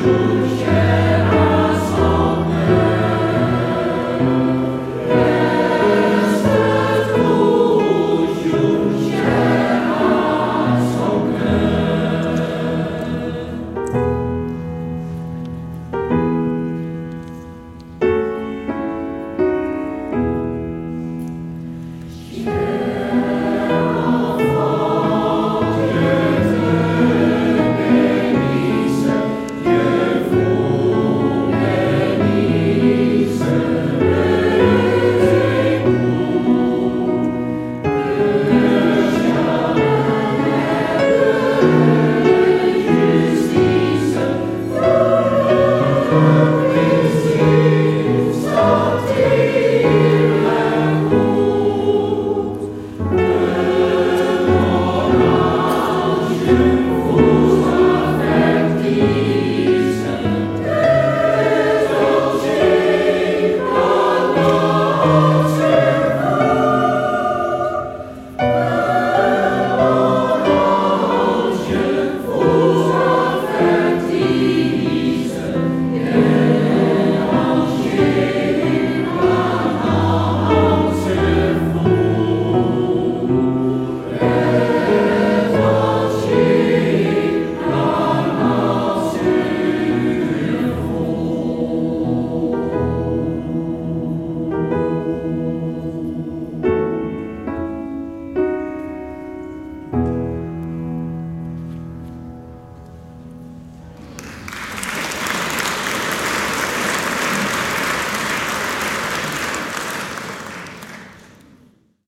true.